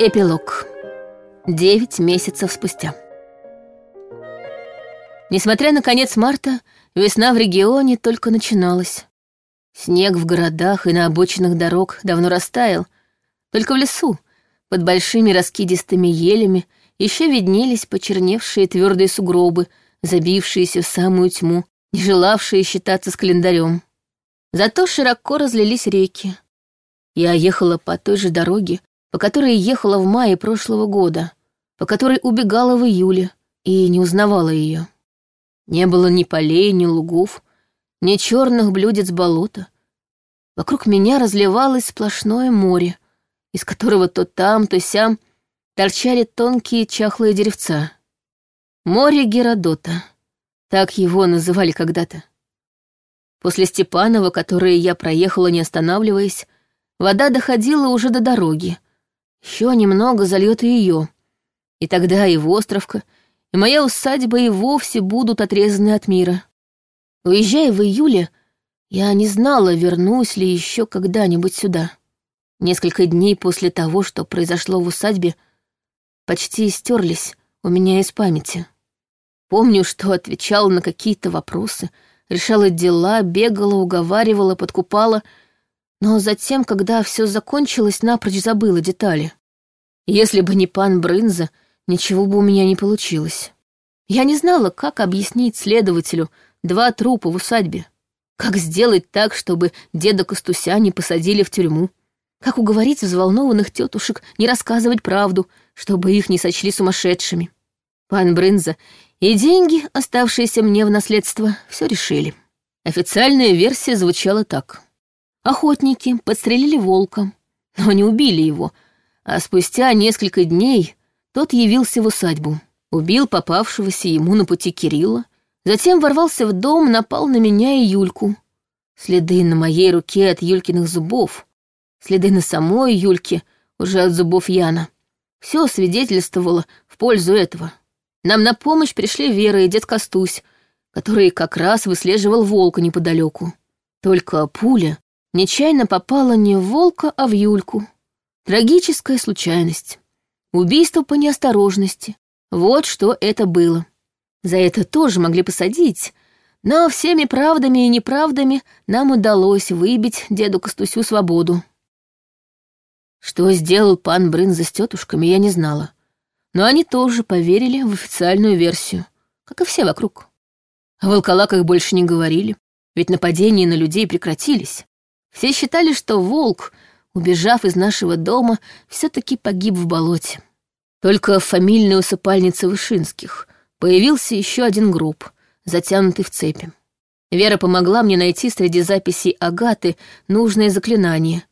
Эпилог. Девять месяцев спустя. Несмотря на конец марта, весна в регионе только начиналась. Снег в городах и на обочинах дорог давно растаял. Только в лесу, под большими раскидистыми елями, еще виднелись почерневшие твердые сугробы, забившиеся в самую тьму, не желавшие считаться с календарем. Зато широко разлились реки. Я ехала по той же дороге, по которой ехала в мае прошлого года, по которой убегала в июле и не узнавала ее. Не было ни полей, ни лугов, ни черных блюдец болота. Вокруг меня разливалось сплошное море, из которого то там, то сям торчали тонкие чахлые деревца. Море Геродота. Так его называли когда-то. После Степанова, которое я проехала, не останавливаясь, вода доходила уже до дороги, еще немного зальет и ее. И тогда и Островка, и моя усадьба и вовсе будут отрезаны от мира. Уезжая в июле, я не знала, вернусь ли еще когда-нибудь сюда. Несколько дней после того, что произошло в усадьбе, почти стерлись у меня из памяти. Помню, что отвечала на какие-то вопросы, решала дела, бегала, уговаривала, подкупала — но затем, когда все закончилось, напрочь забыла детали. Если бы не пан Брынза, ничего бы у меня не получилось. Я не знала, как объяснить следователю два трупа в усадьбе. Как сделать так, чтобы деда Костуся не посадили в тюрьму? Как уговорить взволнованных тетушек не рассказывать правду, чтобы их не сочли сумасшедшими? Пан Брынза и деньги, оставшиеся мне в наследство, все решили. Официальная версия звучала так. Охотники подстрелили волка, но не убили его, а спустя несколько дней тот явился в усадьбу, убил попавшегося ему на пути Кирилла, затем ворвался в дом, напал на меня и Юльку. Следы на моей руке от Юлькиных зубов, следы на самой Юльке уже от зубов Яна. Все свидетельствовало в пользу этого. Нам на помощь пришли Вера и дед Костусь, который как раз выслеживал волка неподалеку. Только пуля Нечаянно попала не в волка, а в Юльку. Трагическая случайность. Убийство по неосторожности. Вот что это было. За это тоже могли посадить, но всеми правдами и неправдами нам удалось выбить деду Костусю свободу. Что сделал пан Брынза с тетушками, я не знала. Но они тоже поверили в официальную версию, как и все вокруг. О волколаках больше не говорили, ведь нападения на людей прекратились. Все считали, что волк, убежав из нашего дома, все-таки погиб в болоте. Только в фамильной усыпальнице Вышинских появился еще один гроб, затянутый в цепи. Вера помогла мне найти среди записей Агаты нужное заклинание,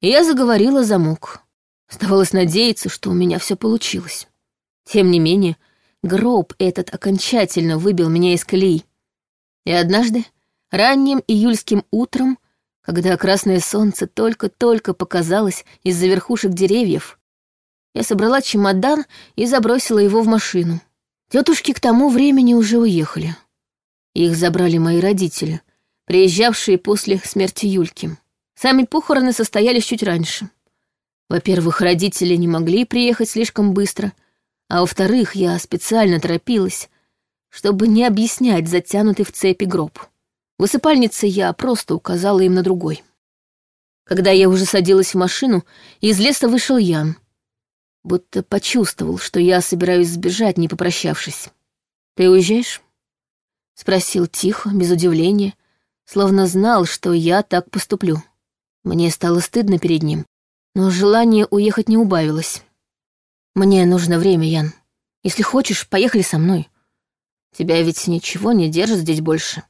и я заговорила замок. Оставалось надеяться, что у меня все получилось. Тем не менее, гроб этот окончательно выбил меня из колеи. И однажды, ранним июльским утром, когда красное солнце только-только показалось из-за верхушек деревьев, я собрала чемодан и забросила его в машину. Тетушки к тому времени уже уехали. Их забрали мои родители, приезжавшие после смерти Юльки. Сами похороны состоялись чуть раньше. Во-первых, родители не могли приехать слишком быстро, а во-вторых, я специально торопилась, чтобы не объяснять затянутый в цепи гроб. В усыпальнице я просто указала им на другой. Когда я уже садилась в машину, из леса вышел Ян. Будто почувствовал, что я собираюсь сбежать, не попрощавшись. «Ты уезжаешь?» — спросил тихо, без удивления, словно знал, что я так поступлю. Мне стало стыдно перед ним, но желание уехать не убавилось. «Мне нужно время, Ян. Если хочешь, поехали со мной. Тебя ведь ничего не держит здесь больше».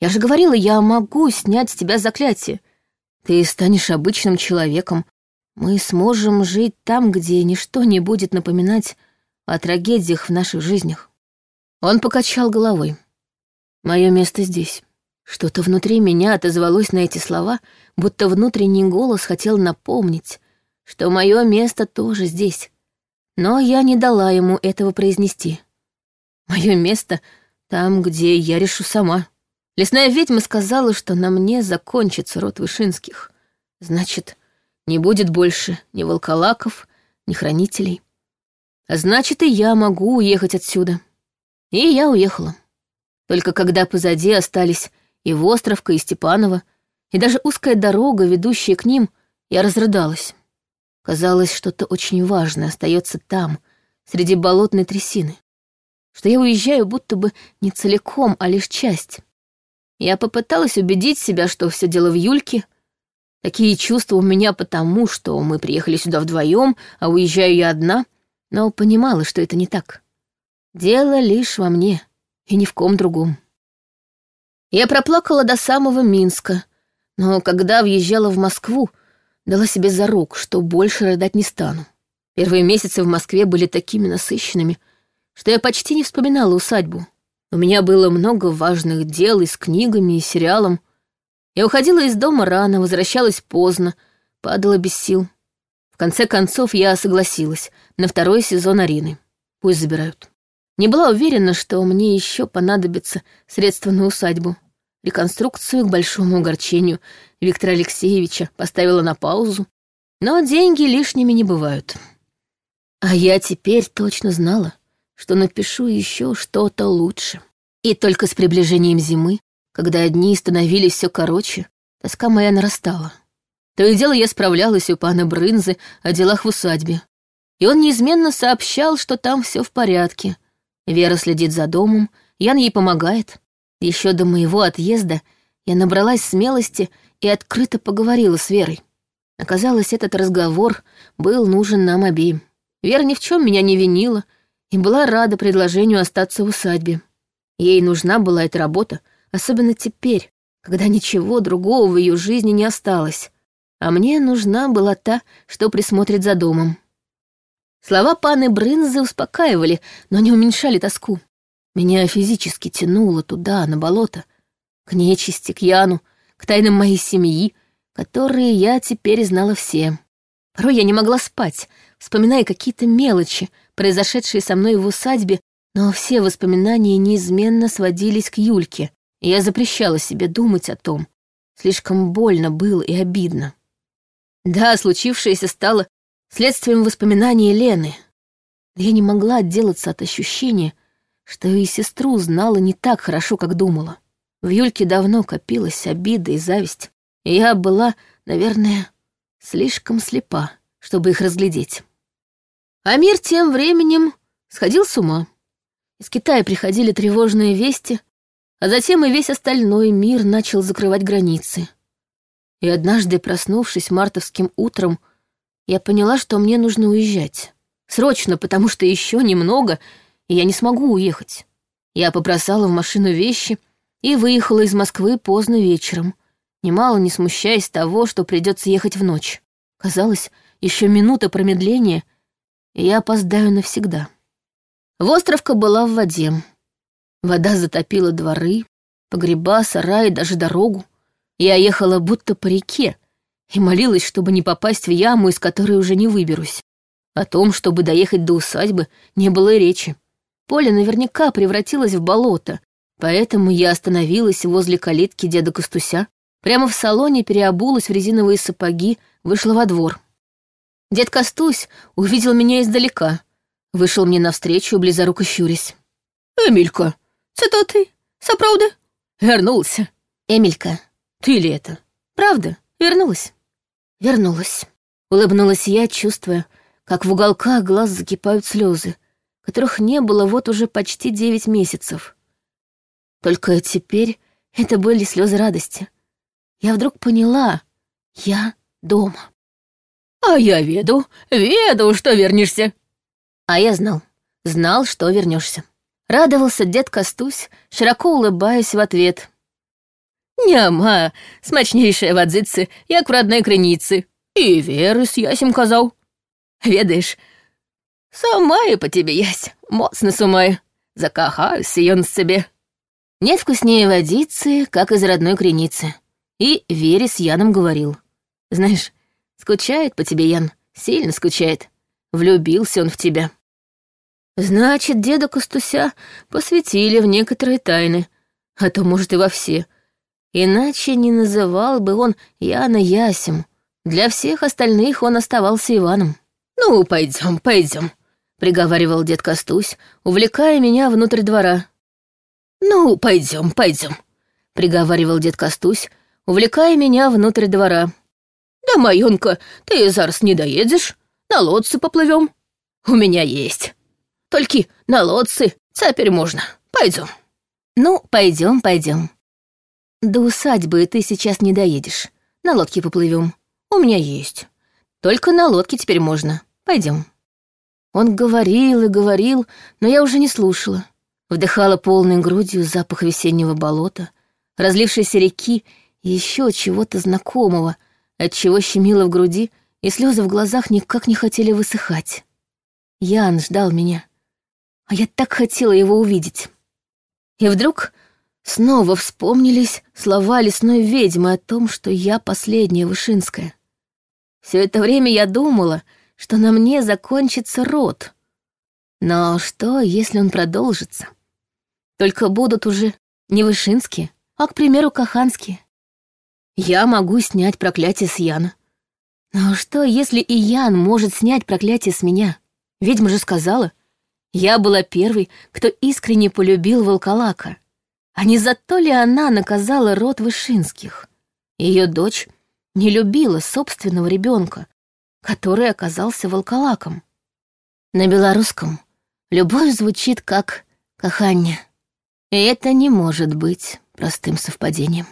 Я же говорила, я могу снять с тебя заклятие. Ты станешь обычным человеком. Мы сможем жить там, где ничто не будет напоминать о трагедиях в наших жизнях. Он покачал головой. Мое место здесь. Что-то внутри меня отозвалось на эти слова, будто внутренний голос хотел напомнить, что мое место тоже здесь. Но я не дала ему этого произнести. Мое место там, где я решу сама. Лесная ведьма сказала, что на мне закончится род Вышинских. Значит, не будет больше ни волколаков, ни хранителей. А значит, и я могу уехать отсюда. И я уехала. Только когда позади остались и Востровка, и Степанова, и даже узкая дорога, ведущая к ним, я разрыдалась. Казалось, что-то очень важное остается там, среди болотной трясины. Что я уезжаю будто бы не целиком, а лишь часть. Я попыталась убедить себя, что все дело в Юльке. Такие чувства у меня потому, что мы приехали сюда вдвоем, а уезжаю я одна, но понимала, что это не так. Дело лишь во мне и ни в ком другом. Я проплакала до самого Минска, но когда въезжала в Москву, дала себе зарок, что больше рыдать не стану. Первые месяцы в Москве были такими насыщенными, что я почти не вспоминала усадьбу. У меня было много важных дел и с книгами, и сериалом. Я уходила из дома рано, возвращалась поздно, падала без сил. В конце концов я согласилась на второй сезон Арины. Пусть забирают. Не была уверена, что мне еще понадобится средства на усадьбу. Реконструкцию к большому огорчению Виктора Алексеевича поставила на паузу. Но деньги лишними не бывают. А я теперь точно знала, что напишу еще что-то лучше. И только с приближением зимы, когда дни становились все короче, тоска моя нарастала. То и дело я справлялась у пана Брынзы о делах в усадьбе. И он неизменно сообщал, что там все в порядке. Вера следит за домом, Ян ей помогает. Еще до моего отъезда я набралась смелости и открыто поговорила с Верой. Оказалось, этот разговор был нужен нам обеим. Вера ни в чем меня не винила — и была рада предложению остаться в усадьбе. Ей нужна была эта работа, особенно теперь, когда ничего другого в ее жизни не осталось, а мне нужна была та, что присмотрит за домом. Слова паны Брынзы успокаивали, но не уменьшали тоску. Меня физически тянуло туда, на болото, к нечисти, к Яну, к тайнам моей семьи, которые я теперь знала все. Порой я не могла спать, вспоминая какие-то мелочи, произошедшие со мной в усадьбе, но все воспоминания неизменно сводились к Юльке, я запрещала себе думать о том. Слишком больно было и обидно. Да, случившееся стало следствием воспоминаний Лены. Я не могла отделаться от ощущения, что и сестру знала не так хорошо, как думала. В Юльке давно копилась обида и зависть, и я была, наверное, слишком слепа, чтобы их разглядеть. А мир тем временем сходил с ума. Из Китая приходили тревожные вести, а затем и весь остальной мир начал закрывать границы. И однажды, проснувшись мартовским утром, я поняла, что мне нужно уезжать. Срочно, потому что еще немного, и я не смогу уехать. Я побросала в машину вещи и выехала из Москвы поздно вечером, немало не смущаясь того, что придется ехать в ночь. Казалось, еще минута промедления — я опоздаю навсегда. Востровка была в воде. Вода затопила дворы, погреба, сараи, даже дорогу. Я ехала будто по реке и молилась, чтобы не попасть в яму, из которой уже не выберусь. О том, чтобы доехать до усадьбы, не было и речи. Поле наверняка превратилось в болото, поэтому я остановилась возле калитки деда Костуся, прямо в салоне переобулась в резиновые сапоги, вышла во двор. Дед Костусь увидел меня издалека, вышел мне навстречу, близоруко щурясь. «Эмилька, це то ты? Саправда?» «Вернулся». «Эмилька, ты ли это?» «Правда, вернулась». «Вернулась». Улыбнулась я, чувствуя, как в уголках глаз закипают слезы, которых не было вот уже почти девять месяцев. Только теперь это были слезы радости. Я вдруг поняла, я дома. А я веду, веду, что вернешься. А я знал, знал, что вернешься. Радовался дед Костусь, широко улыбаясь в ответ. Няма, смачнейшая вадзицы, як в родной крыніцы. И веры с ясем казал. Ведаешь, сумаю по тебе ясь, моцно сумаю. Закахаюсь ён с себе. Нет вкуснее водицы, как из родной креницы. И Вере с Яном говорил. Знаешь, Скучает по тебе, Ян, сильно скучает. Влюбился он в тебя. Значит, деда Костуся посвятили в некоторые тайны, а то, может, и во все. Иначе не называл бы он Яна Ясем. Для всех остальных он оставался Иваном. Ну, пойдем, пойдем, приговаривал дед Костусь, увлекая меня внутрь двора. Ну, пойдем, пойдем, приговаривал дед Костусь, увлекая меня внутрь двора. Да, Майонка, ты зараз не доедешь, на лодце поплывем. У меня есть. Только на лодце теперь можно. Пойдем. Ну, пойдем, пойдем. До усадьбы ты сейчас не доедешь. На лодке поплывем. У меня есть. Только на лодке теперь можно. Пойдем. Он говорил и говорил, но я уже не слушала. Вдыхала полной грудью запах весеннего болота, разлившейся реки и еще чего-то знакомого, от чего щемило в груди, и слезы в глазах никак не хотели высыхать. Ян ждал меня, а я так хотела его увидеть. И вдруг снова вспомнились слова лесной ведьмы о том, что я последняя Вышинская. Все это время я думала, что на мне закончится род. Но что, если он продолжится? Только будут уже не Вышинские, а, к примеру, Каханские. Я могу снять проклятие с Яна. Но что, если и Ян может снять проклятие с меня? Ведьма же сказала, я была первой, кто искренне полюбил волколака. А не за то ли она наказала род Вышинских? Ее дочь не любила собственного ребенка, который оказался волколаком. На белорусском любовь звучит как «каханья». И это не может быть простым совпадением.